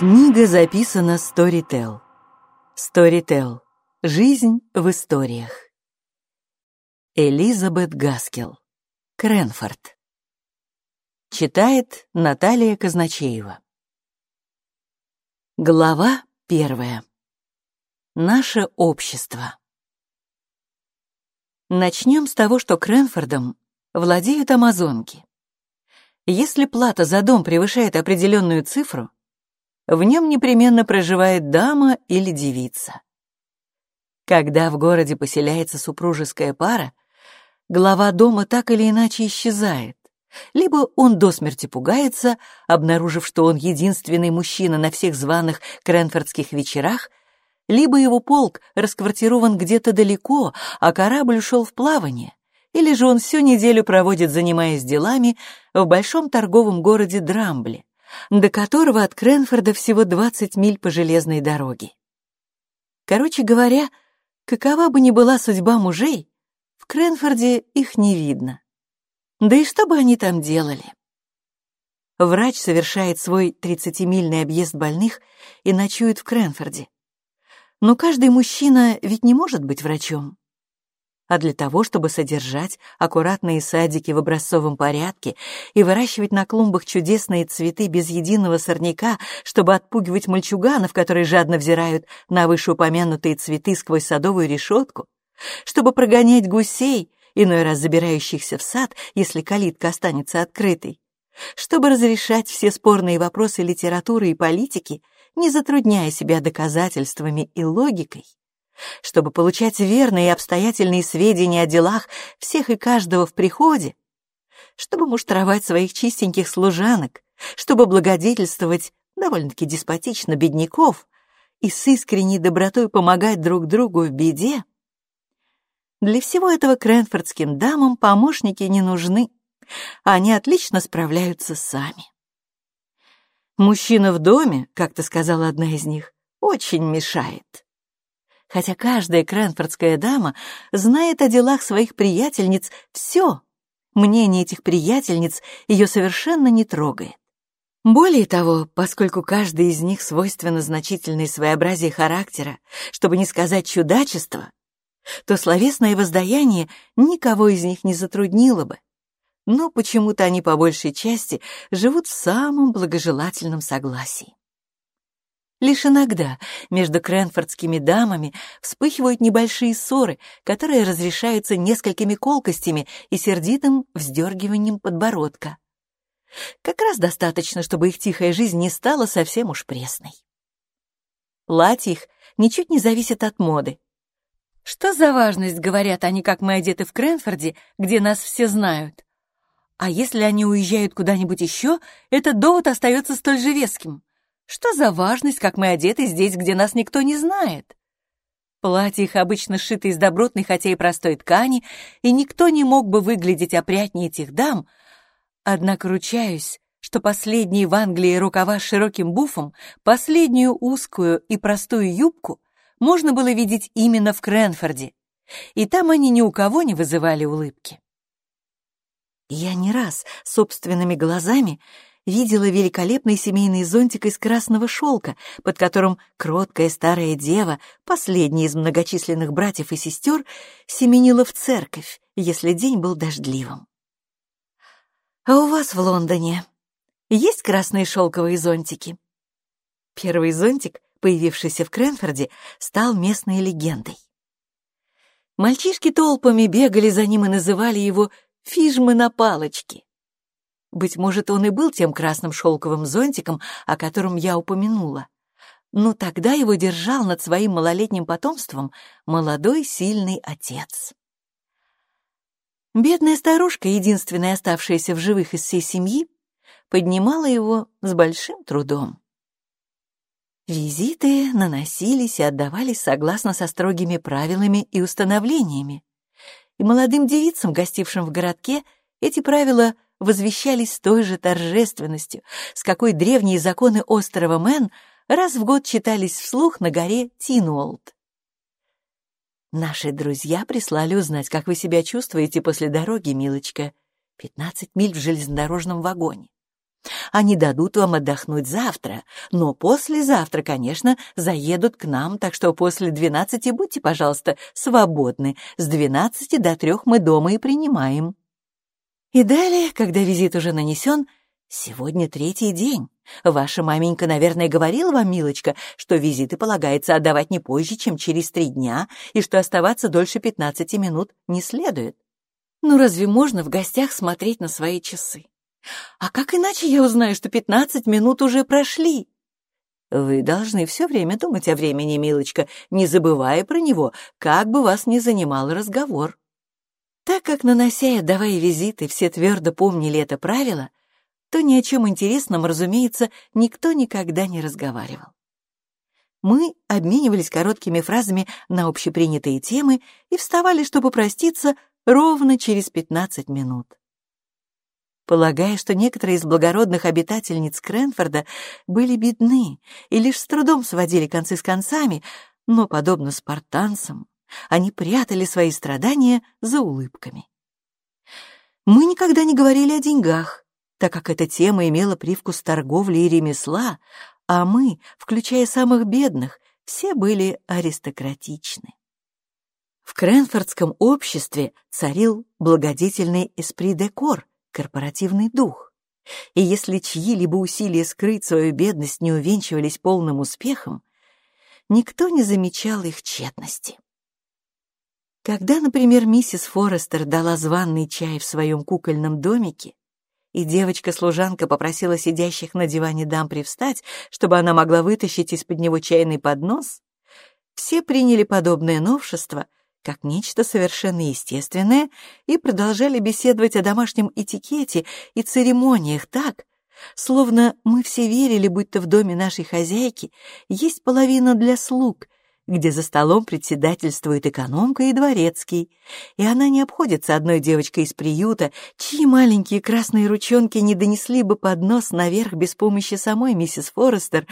Книга записана Storytel. Storytel. Жизнь в историях. Элизабет Гаскел. Кренфорд. Читает Наталья Казначеева. Глава первая. Наше общество. Начнем с того, что Кренфордом владеют амазонки. Если плата за дом превышает определенную цифру, в нем непременно проживает дама или девица. Когда в городе поселяется супружеская пара, глава дома так или иначе исчезает. Либо он до смерти пугается, обнаружив, что он единственный мужчина на всех званых кренфордских вечерах, либо его полк расквартирован где-то далеко, а корабль ушел в плавание, или же он всю неделю проводит, занимаясь делами, в большом торговом городе Драмбле, до которого от Кренфорда всего 20 миль по железной дороге. Короче говоря, какова бы ни была судьба мужей, в Кренфорде их не видно. Да и что бы они там делали? Врач совершает свой 30-мильный объезд больных и ночует в Кренфорде. Но каждый мужчина ведь не может быть врачом а для того, чтобы содержать аккуратные садики в образцовом порядке и выращивать на клумбах чудесные цветы без единого сорняка, чтобы отпугивать мальчуганов, которые жадно взирают на вышеупомянутые цветы сквозь садовую решетку, чтобы прогонять гусей, иной раз забирающихся в сад, если калитка останется открытой, чтобы разрешать все спорные вопросы литературы и политики, не затрудняя себя доказательствами и логикой, чтобы получать верные и обстоятельные сведения о делах всех и каждого в приходе, чтобы муштровать своих чистеньких служанок, чтобы благодетельствовать довольно-таки деспотично бедняков и с искренней добротой помогать друг другу в беде. Для всего этого кренфордским дамам помощники не нужны, они отлично справляются сами. «Мужчина в доме, — как-то сказала одна из них, — очень мешает» хотя каждая кренфордская дама знает о делах своих приятельниц все. Мнение этих приятельниц ее совершенно не трогает. Более того, поскольку каждой из них свойственно значительное своеобразие характера, чтобы не сказать чудачество, то словесное воздаяние никого из них не затруднило бы. Но почему-то они по большей части живут в самом благожелательном согласии. Лишь иногда между кренфордскими дамами вспыхивают небольшие ссоры, которые разрешаются несколькими колкостями и сердитым вздергиванием подбородка. Как раз достаточно, чтобы их тихая жизнь не стала совсем уж пресной. Платье их ничуть не зависит от моды. Что за важность, говорят они, как мы одеты в Кренфорде, где нас все знают? А если они уезжают куда-нибудь еще, этот довод остается столь же веским. Что за важность, как мы одеты здесь, где нас никто не знает? Платья их обычно сшиты из добротной, хотя и простой ткани, и никто не мог бы выглядеть опрятнее этих дам. Однако ручаюсь, что последние в Англии рукава с широким буфом, последнюю узкую и простую юбку можно было видеть именно в Кренфорде, и там они ни у кого не вызывали улыбки. Я не раз собственными глазами видела великолепный семейный зонтик из красного шелка, под которым кроткая старая дева, последняя из многочисленных братьев и сестер, семенила в церковь, если день был дождливым. «А у вас в Лондоне есть красные шелковые зонтики?» Первый зонтик, появившийся в Кренфорде, стал местной легендой. Мальчишки толпами бегали за ним и называли его «фижмы на палочке». Быть может, он и был тем красным шелковым зонтиком, о котором я упомянула. Но тогда его держал над своим малолетним потомством молодой сильный отец. Бедная старушка, единственная оставшаяся в живых из всей семьи, поднимала его с большим трудом. Визиты наносились и отдавались согласно со строгими правилами и установлениями. И молодым девицам, гостившим в городке, эти правила возвещались с той же торжественностью, с какой древние законы острова Мэн раз в год читались вслух на горе Тинуолт. Наши друзья прислали узнать, как вы себя чувствуете после дороги, милочка. Пятнадцать миль в железнодорожном вагоне. они дадут вам отдохнуть завтра, но послезавтра, конечно, заедут к нам, так что после двенадцати будьте, пожалуйста, свободны. С двенадцати до трех мы дома и принимаем». И далее, когда визит уже нанесен, «Сегодня третий день. Ваша маменька, наверное, говорила вам, милочка, что визиты полагается отдавать не позже, чем через три дня, и что оставаться дольше пятнадцати минут не следует. Ну разве можно в гостях смотреть на свои часы? А как иначе я узнаю, что пятнадцать минут уже прошли? Вы должны все время думать о времени, милочка, не забывая про него, как бы вас ни занимал разговор. Так как, нанося и отдавая визиты, все твердо помнили это правило, то ни о чем интересном, разумеется, никто никогда не разговаривал. Мы обменивались короткими фразами на общепринятые темы и вставали, чтобы проститься, ровно через 15 минут. Полагая, что некоторые из благородных обитательниц Кренфорда были бедны и лишь с трудом сводили концы с концами, но, подобно спартанцам, они прятали свои страдания за улыбками. Мы никогда не говорили о деньгах, так как эта тема имела привкус торговли и ремесла, а мы, включая самых бедных, все были аристократичны. В Кренфордском обществе царил благодетельный эспри-декор, корпоративный дух. И если чьи-либо усилия скрыть свою бедность не увенчивались полным успехом, никто не замечал их тщетности. Когда, например, миссис Форестер дала званный чай в своем кукольном домике, и девочка-служанка попросила сидящих на диване дам привстать, чтобы она могла вытащить из-под него чайный поднос, все приняли подобное новшество как нечто совершенно естественное и продолжали беседовать о домашнем этикете и церемониях так, словно мы все верили, будто в доме нашей хозяйки есть половина для слуг — где за столом председательствует экономка и дворецкий, и она не обходится одной девочкой из приюта, чьи маленькие красные ручонки не донесли бы поднос наверх без помощи самой миссис Форестер,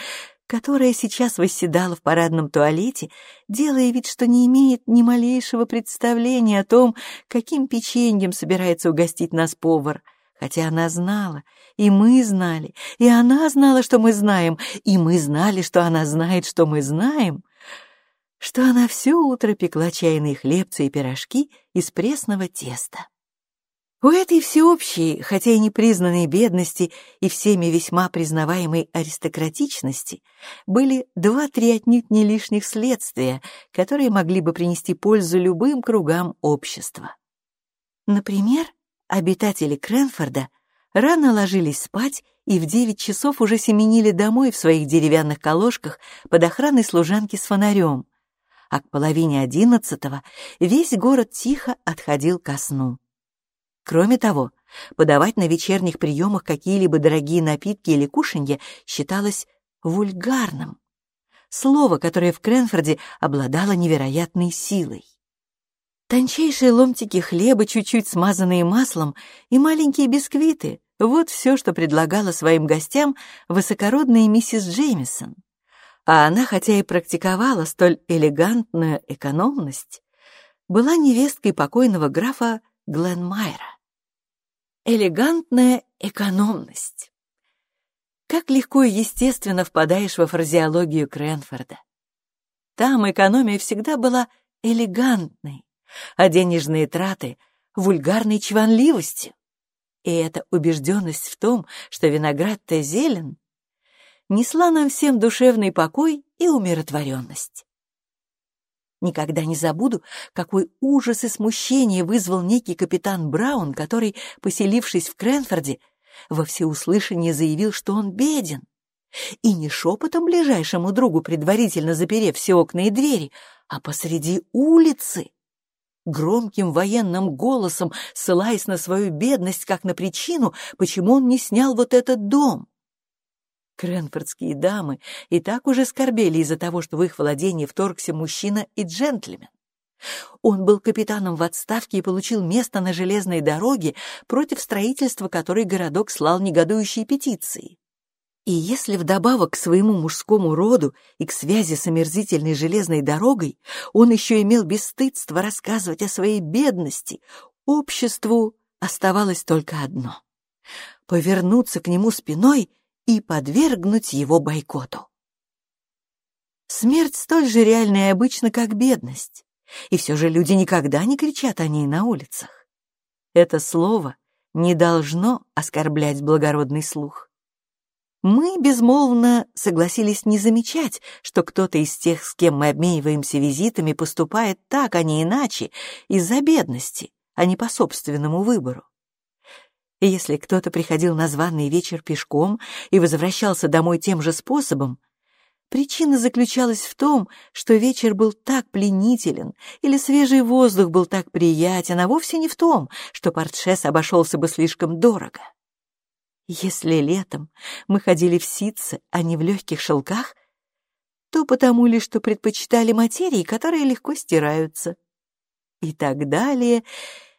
которая сейчас восседала в парадном туалете, делая вид, что не имеет ни малейшего представления о том, каким печеньем собирается угостить нас повар. Хотя она знала, и мы знали, и она знала, что мы знаем, и мы знали, что она знает, что мы знаем что она все утро пекла чайные хлебцы и пирожки из пресного теста. У этой всеобщей, хотя и непризнанной бедности и всеми весьма признаваемой аристократичности были два-три отнюдь не лишних следствия, которые могли бы принести пользу любым кругам общества. Например, обитатели Кренфорда рано ложились спать и в девять часов уже семенили домой в своих деревянных колошках под охраной служанки с фонарем, а к половине одиннадцатого весь город тихо отходил ко сну. Кроме того, подавать на вечерних приемах какие-либо дорогие напитки или кушанья считалось вульгарным. Слово, которое в Кренфорде обладало невероятной силой. Тончайшие ломтики хлеба, чуть-чуть смазанные маслом, и маленькие бисквиты — вот все, что предлагала своим гостям высокородная миссис Джеймисон а она, хотя и практиковала столь элегантную экономность, была невесткой покойного графа Гленмайра. Элегантная экономность. Как легко и естественно впадаешь во фразеологию Кренфорда. Там экономия всегда была элегантной, а денежные траты — вульгарной чванливостью. И эта убежденность в том, что виноград-то зелен, несла нам всем душевный покой и умиротворенность. Никогда не забуду, какой ужас и смущение вызвал некий капитан Браун, который, поселившись в Кренфорде, во всеуслышание заявил, что он беден. И не шепотом ближайшему другу, предварительно заперев все окна и двери, а посреди улицы. Громким военным голосом, ссылаясь на свою бедность как на причину, почему он не снял вот этот дом. Кренфордские дамы и так уже скорбели из-за того, что в их владение вторгся мужчина и джентльмен. Он был капитаном в отставке и получил место на железной дороге, против строительства которой городок слал негодующие петиции. И если вдобавок к своему мужскому роду и к связи с омерзительной железной дорогой он еще имел бесстыдство рассказывать о своей бедности, обществу оставалось только одно повернуться к нему спиной и подвергнуть его бойкоту. Смерть столь же реальная и обычна, как бедность, и все же люди никогда не кричат о ней на улицах. Это слово не должно оскорблять благородный слух. Мы безмолвно согласились не замечать, что кто-то из тех, с кем мы обмениваемся визитами, поступает так, а не иначе, из-за бедности, а не по собственному выбору. И если кто-то приходил на званый вечер пешком и возвращался домой тем же способом, причина заключалась в том, что вечер был так пленителен или свежий воздух был так приятен, а вовсе не в том, что портшес обошелся бы слишком дорого. Если летом мы ходили в ситце, а не в легких шелках, то потому ли, что предпочитали материи, которые легко стираются. И так далее,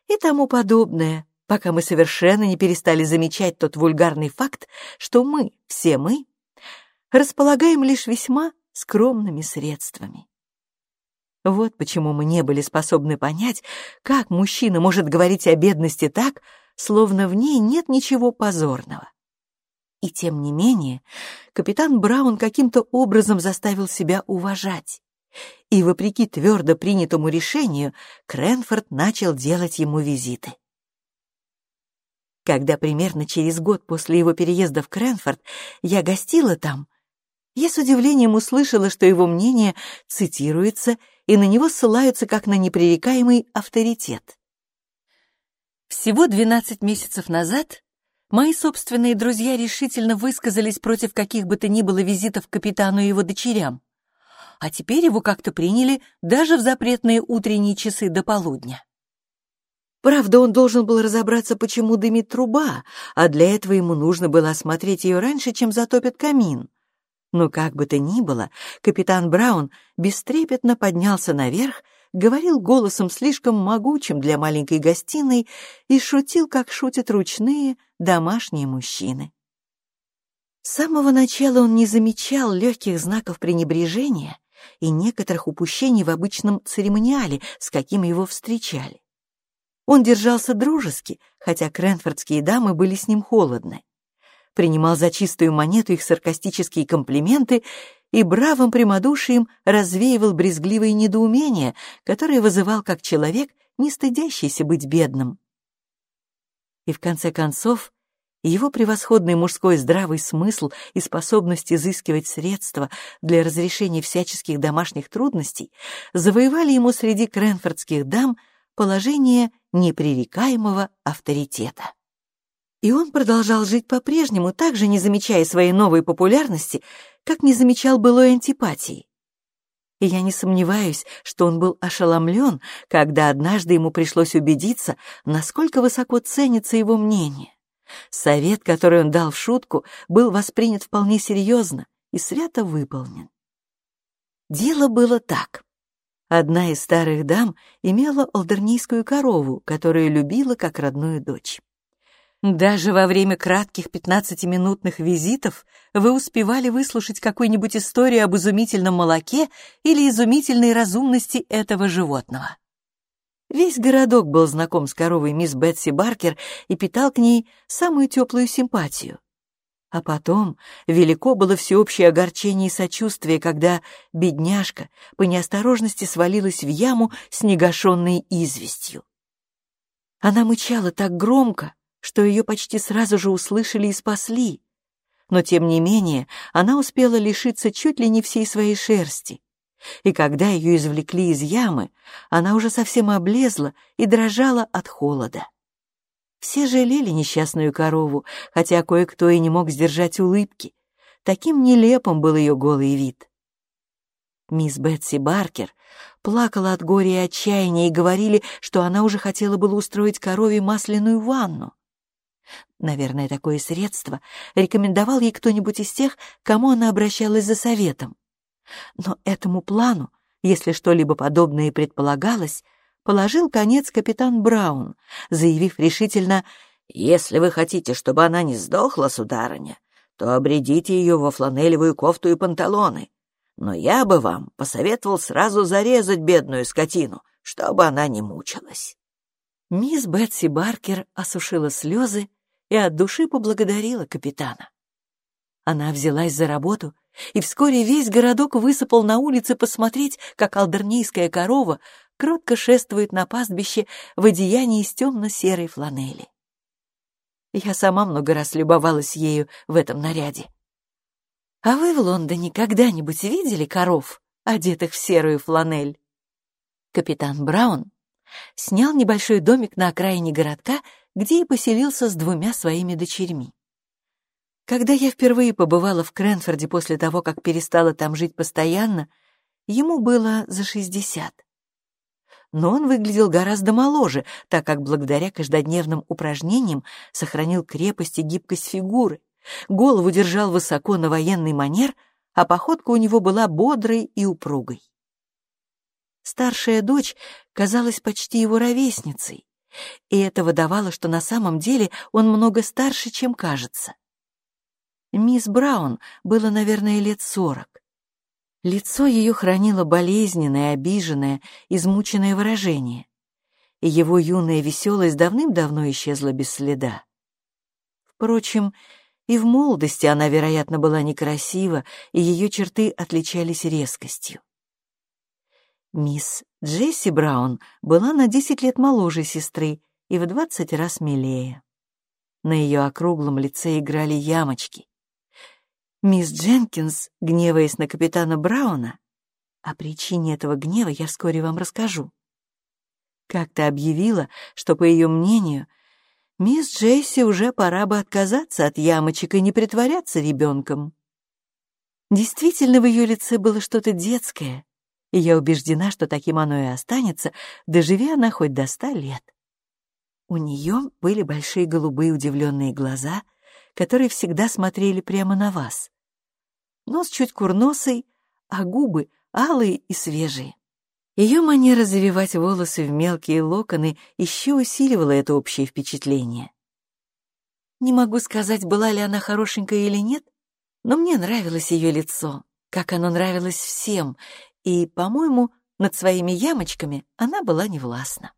и тому подобное, пока мы совершенно не перестали замечать тот вульгарный факт, что мы, все мы, располагаем лишь весьма скромными средствами. Вот почему мы не были способны понять, как мужчина может говорить о бедности так, словно в ней нет ничего позорного. И тем не менее, капитан Браун каким-то образом заставил себя уважать. И, вопреки твердо принятому решению, Кренфорд начал делать ему визиты. Когда примерно через год после его переезда в Кренфорд я гостила там, я с удивлением услышала, что его мнение цитируется и на него ссылаются как на непререкаемый авторитет. Всего 12 месяцев назад мои собственные друзья решительно высказались против каких бы то ни было визитов к капитану и его дочерям, а теперь его как-то приняли даже в запретные утренние часы до полудня. Правда, он должен был разобраться, почему дымит труба, а для этого ему нужно было осмотреть ее раньше, чем затопит камин. Но как бы то ни было, капитан Браун бестрепетно поднялся наверх говорил голосом слишком могучим для маленькой гостиной и шутил, как шутят ручные домашние мужчины. С самого начала он не замечал легких знаков пренебрежения и некоторых упущений в обычном церемониале, с каким его встречали. Он держался дружески, хотя кренфордские дамы были с ним холодны. Принимал за чистую монету их саркастические комплименты и бравым прямодушием развеивал брезгливые недоумения, которые вызывал как человек, не стыдящийся быть бедным. И в конце концов, его превосходный мужской здравый смысл и способность изыскивать средства для разрешения всяческих домашних трудностей завоевали ему среди кренфордских дам положение непререкаемого авторитета. И он продолжал жить по-прежнему, также не замечая своей новой популярности, как не замечал былой антипатии. И я не сомневаюсь, что он был ошеломлен, когда однажды ему пришлось убедиться, насколько высоко ценится его мнение. Совет, который он дал в шутку, был воспринят вполне серьезно и свято выполнен. Дело было так. Одна из старых дам имела алдернийскую корову, которую любила как родную дочь. Даже во время кратких пятнадцатиминутных визитов вы успевали выслушать какую-нибудь историю об изумительном молоке или изумительной разумности этого животного. Весь городок был знаком с коровой мисс Бетси Баркер и питал к ней самую теплую симпатию. А потом велико было всеобщее огорчение и сочувствие, когда бедняжка по неосторожности свалилась в яму с негашенной известью. Она мычала так громко, что ее почти сразу же услышали и спасли. Но, тем не менее, она успела лишиться чуть ли не всей своей шерсти. И когда ее извлекли из ямы, она уже совсем облезла и дрожала от холода. Все жалели несчастную корову, хотя кое-кто и не мог сдержать улыбки. Таким нелепым был ее голый вид. Мисс Бетси Баркер плакала от горя и отчаяния и говорили, что она уже хотела было устроить корове масляную ванну. Наверное, такое средство рекомендовал ей кто-нибудь из тех, кому она обращалась за советом. Но этому плану, если что-либо подобное предполагалось, положил конец капитан Браун, заявив решительно «Если вы хотите, чтобы она не сдохла, сударыня, то обредите ее во фланелевую кофту и панталоны. Но я бы вам посоветовал сразу зарезать бедную скотину, чтобы она не мучилась». Мисс Бетси Баркер осушила слезы и от души поблагодарила капитана. Она взялась за работу, и вскоре весь городок высыпал на улицы посмотреть, как алдернийская корова кротко шествует на пастбище в одеянии из темно-серой фланели. Я сама много раз любовалась ею в этом наряде. А вы в Лондоне когда-нибудь видели коров, одетых в серую фланель? Капитан Браун снял небольшой домик на окраине городка, где и поселился с двумя своими дочерьми. Когда я впервые побывала в Кренфорде после того, как перестала там жить постоянно, ему было за шестьдесят. Но он выглядел гораздо моложе, так как благодаря каждодневным упражнениям сохранил крепость и гибкость фигуры, голову держал высоко на военный манер, а походка у него была бодрой и упругой. Старшая дочь казалась почти его ровесницей, и это выдавало, что на самом деле он много старше, чем кажется. Мисс Браун было, наверное, лет сорок. Лицо ее хранило болезненное, обиженное, измученное выражение, и его юная веселость давным-давно исчезла без следа. Впрочем, и в молодости она, вероятно, была некрасива, и ее черты отличались резкостью. Мисс Джесси Браун была на десять лет моложе сестры и в двадцать раз милее. На ее округлом лице играли ямочки. Мисс Дженкинс, гневаясь на капитана Брауна, о причине этого гнева я вскоре вам расскажу, как-то объявила, что, по ее мнению, мисс Джесси уже пора бы отказаться от ямочек и не притворяться ребенком. Действительно, в ее лице было что-то детское, и я убеждена, что таким оно и останется, доживи она хоть до ста лет. У нее были большие голубые удивленные глаза, которые всегда смотрели прямо на вас. Нос чуть курносый, а губы алые и свежие. Ее манера завивать волосы в мелкие локоны еще усиливала это общее впечатление. Не могу сказать, была ли она хорошенькая или нет, но мне нравилось ее лицо, как оно нравилось всем, и, по-моему, над своими ямочками она была невластна.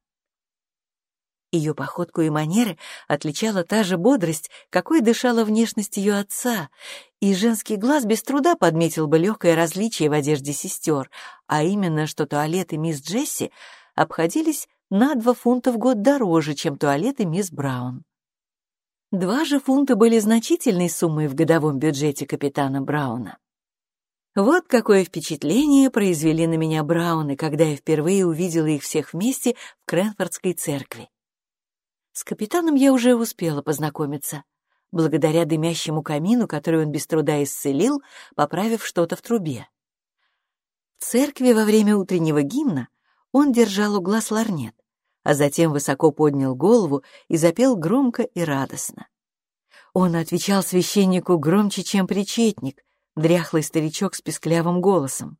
Ее походку и манеры отличала та же бодрость, какой дышала внешность ее отца, и женский глаз без труда подметил бы легкое различие в одежде сестер, а именно, что туалеты мисс Джесси обходились на два фунта в год дороже, чем туалеты мисс Браун. Два же фунта были значительной суммой в годовом бюджете капитана Брауна. Вот какое впечатление произвели на меня Брауны, когда я впервые увидела их всех вместе в Кренфордской церкви. С капитаном я уже успела познакомиться, благодаря дымящему камину, который он без труда исцелил, поправив что-то в трубе. В церкви во время утреннего гимна он держал у глаз ларнет, а затем высоко поднял голову и запел громко и радостно. Он отвечал священнику громче, чем причетник, дряхлый старичок с песклявым голосом.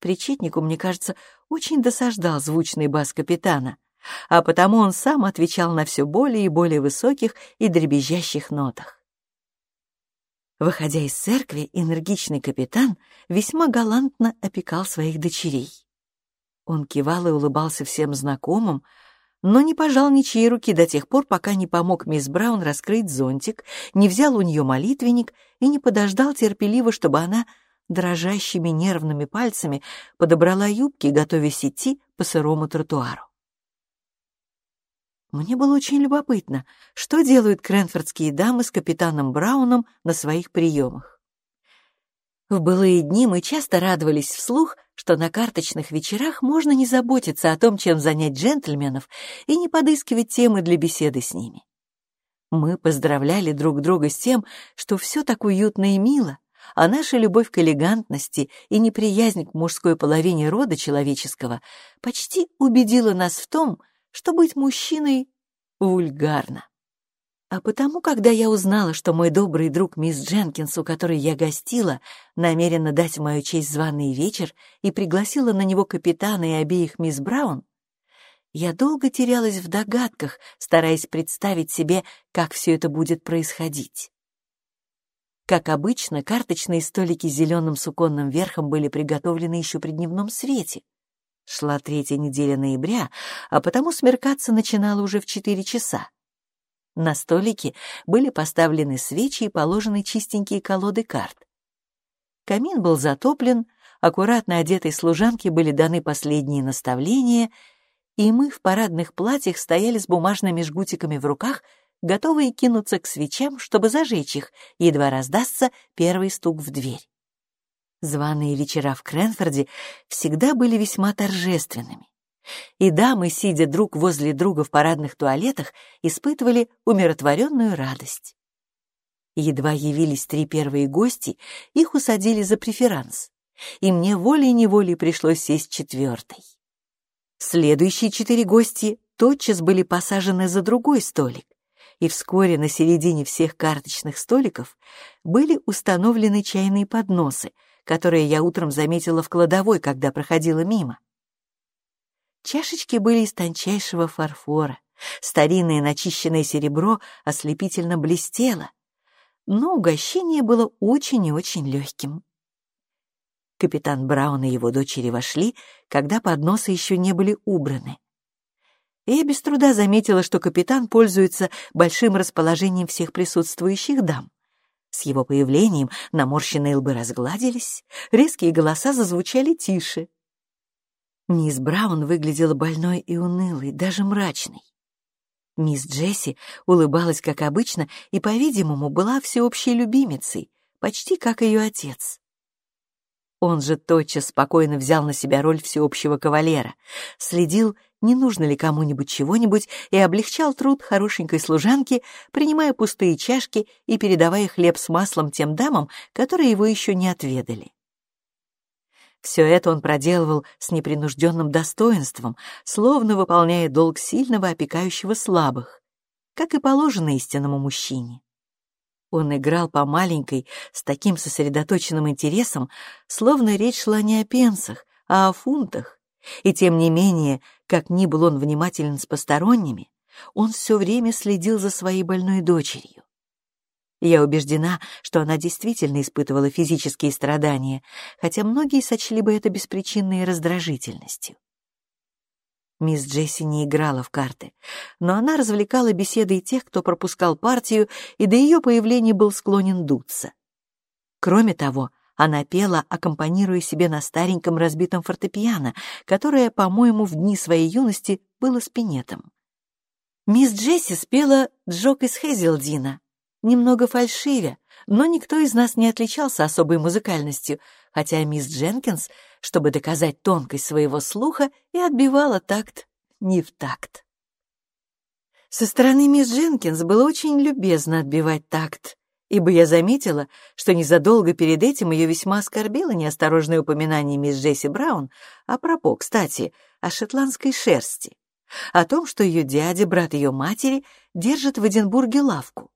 Причетнику, мне кажется, очень досаждал звучный бас капитана, а потому он сам отвечал на все более и более высоких и дребезжащих нотах. Выходя из церкви, энергичный капитан весьма галантно опекал своих дочерей. Он кивал и улыбался всем знакомым, но не пожал ничьей руки до тех пор, пока не помог мисс Браун раскрыть зонтик, не взял у нее молитвенник и не подождал терпеливо, чтобы она дрожащими нервными пальцами подобрала юбки, готовясь идти по сырому тротуару. Мне было очень любопытно, что делают кренфордские дамы с капитаном Брауном на своих приемах. В былые дни мы часто радовались вслух, что на карточных вечерах можно не заботиться о том, чем занять джентльменов, и не подыскивать темы для беседы с ними. Мы поздравляли друг друга с тем, что все так уютно и мило, а наша любовь к элегантности и неприязнь к мужской половине рода человеческого почти убедила нас в том, что быть мужчиной вульгарно. А потому, когда я узнала, что мой добрый друг мисс Дженкинс, у которой я гостила, намерена дать в мою честь званый вечер и пригласила на него капитана и обеих мисс Браун, я долго терялась в догадках, стараясь представить себе, как все это будет происходить. Как обычно, карточные столики с зеленым суконным верхом были приготовлены еще при дневном свете. Шла третья неделя ноября, а потому смеркаться начинало уже в четыре часа. На столике были поставлены свечи и положены чистенькие колоды карт. Камин был затоплен, аккуратно одетой служанке были даны последние наставления, и мы в парадных платьях стояли с бумажными жгутиками в руках, готовые кинуться к свечам, чтобы зажечь их, едва раздастся первый стук в дверь. Званые вечера в Кренфорде всегда были весьма торжественными. И дамы, сидя друг возле друга в парадных туалетах, испытывали умиротворенную радость. Едва явились три первые гости, их усадили за преферанс, и мне волей-неволей пришлось сесть четвертой. Следующие четыре гости тотчас были посажены за другой столик, и вскоре на середине всех карточных столиков были установлены чайные подносы, которые я утром заметила в кладовой, когда проходила мимо. Чашечки были из тончайшего фарфора, старинное начищенное серебро ослепительно блестело, но угощение было очень и очень легким. Капитан Браун и его дочери вошли, когда подносы еще не были убраны. Я без труда заметила, что капитан пользуется большим расположением всех присутствующих дам. С его появлением наморщенные лбы разгладились, резкие голоса зазвучали тише. Мисс Браун выглядела больной и унылой, даже мрачной. Мисс Джесси улыбалась, как обычно, и, по-видимому, была всеобщей любимицей, почти как ее отец. Он же тотчас спокойно взял на себя роль всеобщего кавалера, следил, не нужно ли кому-нибудь чего-нибудь, и облегчал труд хорошенькой служанки, принимая пустые чашки и передавая хлеб с маслом тем дамам, которые его еще не отведали. Все это он проделывал с непринужденным достоинством, словно выполняя долг сильного, опекающего слабых, как и положено истинному мужчине. Он играл по маленькой с таким сосредоточенным интересом, словно речь шла не о пенсах, а о фунтах. И тем не менее, как ни был он внимателен с посторонними, он все время следил за своей больной дочерью. Я убеждена, что она действительно испытывала физические страдания, хотя многие сочли бы это беспричинной раздражительностью. Мисс Джесси не играла в карты, но она развлекала беседой тех, кто пропускал партию и до ее появления был склонен дуться. Кроме того, она пела, аккомпанируя себе на стареньком разбитом фортепиано, которое, по-моему, в дни своей юности было спинетом. Мисс Джесси спела «Джок из Хейзелдина», немного фальшивя, но никто из нас не отличался особой музыкальностью, хотя мисс Дженкинс, чтобы доказать тонкость своего слуха, и отбивала такт не в такт. Со стороны мисс Дженкинс было очень любезно отбивать такт, ибо я заметила, что незадолго перед этим ее весьма оскорбило неосторожное упоминание мисс Джесси Браун, а пропо, кстати, о шотландской шерсти, о том, что ее дядя, брат ее матери, держит в Эдинбурге лавку.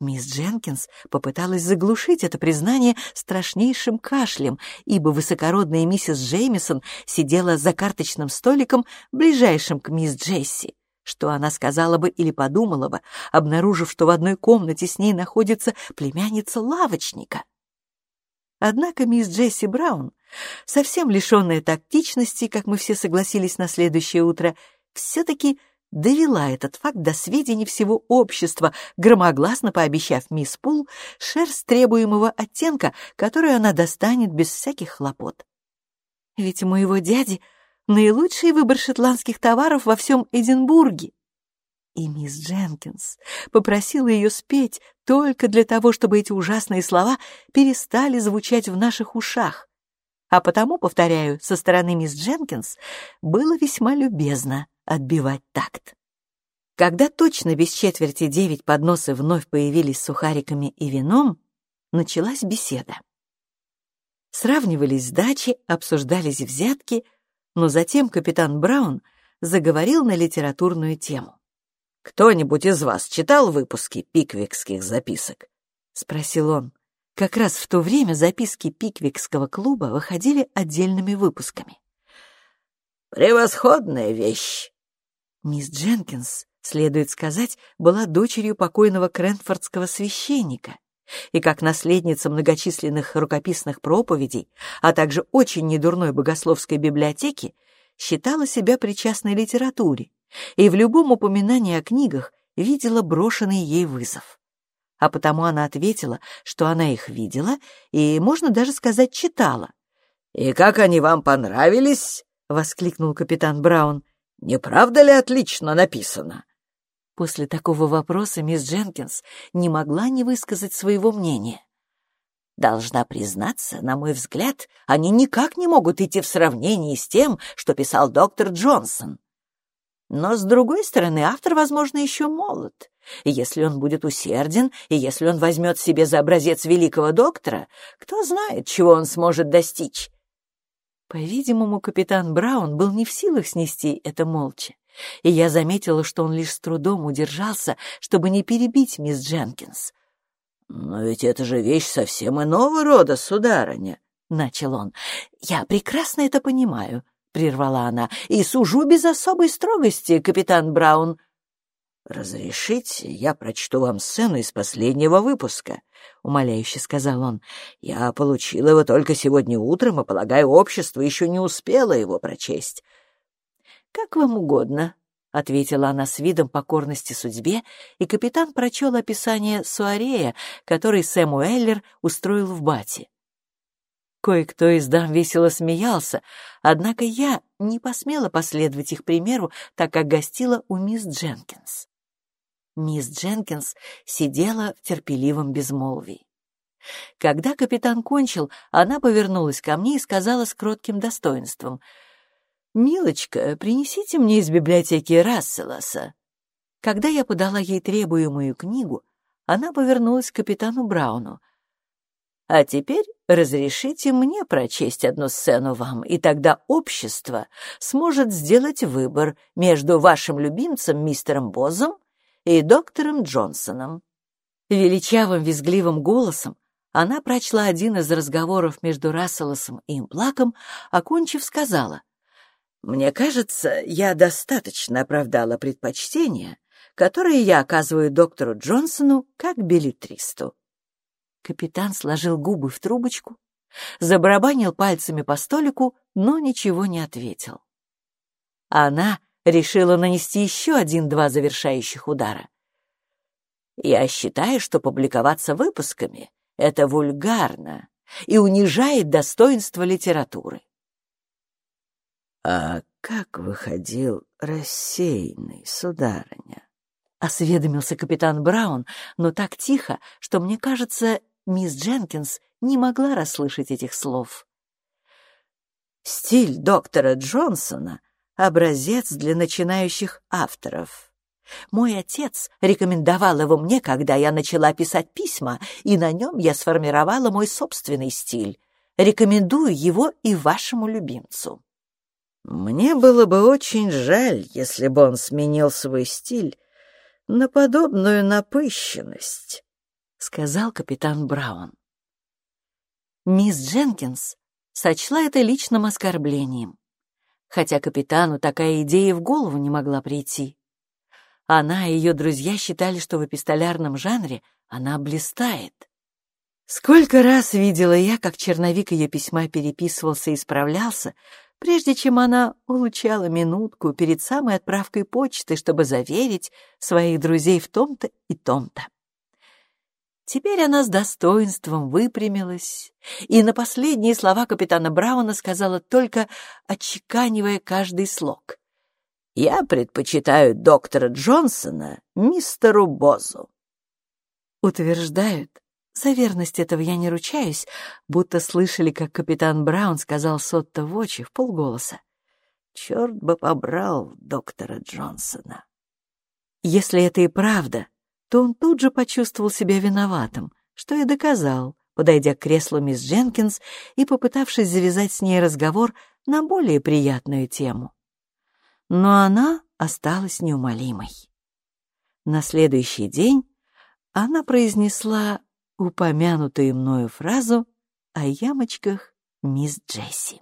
Мисс Дженкинс попыталась заглушить это признание страшнейшим кашлем, ибо высокородная миссис Джеймисон сидела за карточным столиком, ближайшим к мисс Джесси. Что она сказала бы или подумала бы, обнаружив, что в одной комнате с ней находится племянница лавочника? Однако мисс Джесси Браун, совсем лишенная тактичности, как мы все согласились на следующее утро, все-таки довела этот факт до сведений всего общества, громогласно пообещав мисс Пул шерсть требуемого оттенка, которую она достанет без всяких хлопот. Ведь у моего дяди наилучший выбор шотландских товаров во всем Эдинбурге. И мисс Дженкинс попросила ее спеть только для того, чтобы эти ужасные слова перестали звучать в наших ушах. А потому, повторяю, со стороны мисс Дженкинс было весьма любезно отбивать такт. Когда точно без четверти девять подносы вновь появились с сухариками и вином, началась беседа. Сравнивались сдачи, обсуждались взятки, но затем капитан Браун заговорил на литературную тему. «Кто-нибудь из вас читал выпуски пиквикских записок?» — спросил он. Как раз в то время записки пиквикского клуба выходили отдельными выпусками. «Превосходная вещь!» Мисс Дженкинс, следует сказать, была дочерью покойного кренфордского священника и как наследница многочисленных рукописных проповедей, а также очень недурной богословской библиотеки, считала себя причастной литературе и в любом упоминании о книгах видела брошенный ей вызов. А потому она ответила, что она их видела и, можно даже сказать, читала. «И как они вам понравились?» — воскликнул капитан Браун. «Не правда ли отлично написано?» После такого вопроса мисс Дженкинс не могла не высказать своего мнения. Должна признаться, на мой взгляд, они никак не могут идти в сравнении с тем, что писал доктор Джонсон. Но, с другой стороны, автор, возможно, еще молод. И если он будет усерден, и если он возьмет себе за образец великого доктора, кто знает, чего он сможет достичь. По-видимому, капитан Браун был не в силах снести это молча, и я заметила, что он лишь с трудом удержался, чтобы не перебить мисс Дженкинс. «Но ведь это же вещь совсем иного рода, сударыня», — начал он. «Я прекрасно это понимаю», — прервала она, — «и сужу без особой строгости, капитан Браун». «Разрешите, я прочту вам сцену из последнего выпуска», — умоляюще сказал он. «Я получил его только сегодня утром, и, полагаю, общество еще не успело его прочесть». «Как вам угодно», — ответила она с видом покорности судьбе, и капитан прочел описание Суарея, который Сэм Уэллер устроил в Бате. Кое-кто из дам весело смеялся, однако я не посмела последовать их примеру, так как гостила у мисс Дженкинс. Мисс Дженкинс сидела в терпеливом безмолвии. Когда капитан кончил, она повернулась ко мне и сказала с кротким достоинством — «Милочка, принесите мне из библиотеки Расселаса». Когда я подала ей требуемую книгу, она повернулась к капитану Брауну. «А теперь разрешите мне прочесть одну сцену вам, и тогда общество сможет сделать выбор между вашим любимцем мистером Бозом и доктором Джонсоном». Величавым визгливым голосом она прочла один из разговоров между Расселосом и Имплаком, окончив, сказала — мне кажется, я достаточно оправдала предпочтение, которое я оказываю доктору Джонсону как билетристу. Капитан сложил губы в трубочку, забарабанил пальцами по столику, но ничего не ответил. Она решила нанести еще один-два завершающих удара. Я считаю, что публиковаться выпусками — это вульгарно и унижает достоинство литературы. «А как выходил рассеянный, сударыня?» — осведомился капитан Браун, но так тихо, что, мне кажется, мисс Дженкинс не могла расслышать этих слов. «Стиль доктора Джонсона — образец для начинающих авторов. Мой отец рекомендовал его мне, когда я начала писать письма, и на нем я сформировала мой собственный стиль. Рекомендую его и вашему любимцу». Мне было бы очень жаль, если бы он сменил свой стиль на подобную напыщенность, — сказал капитан Браун. Мисс Дженкинс сочла это личным оскорблением, хотя капитану такая идея в голову не могла прийти. Она и ее друзья считали, что в эпистолярном жанре она блистает. Сколько раз видела я, как черновик ее письма переписывался и исправлялся, прежде чем она улучала минутку перед самой отправкой почты, чтобы заверить своих друзей в том-то и том-то. Теперь она с достоинством выпрямилась и на последние слова капитана Брауна сказала только, отчеканивая каждый слог. «Я предпочитаю доктора Джонсона мистеру Бозу». Утверждают, за верность этого я не ручаюсь, будто слышали, как капитан Браун сказал Сотто в очи в полголоса. Черт бы побрал доктора Джонсона. Если это и правда, то он тут же почувствовал себя виноватым, что и доказал, подойдя к креслу мисс Дженкинс и попытавшись завязать с ней разговор на более приятную тему. Но она осталась неумолимой. На следующий день она произнесла упомянутую мною фразу о ямочках мисс Джесси.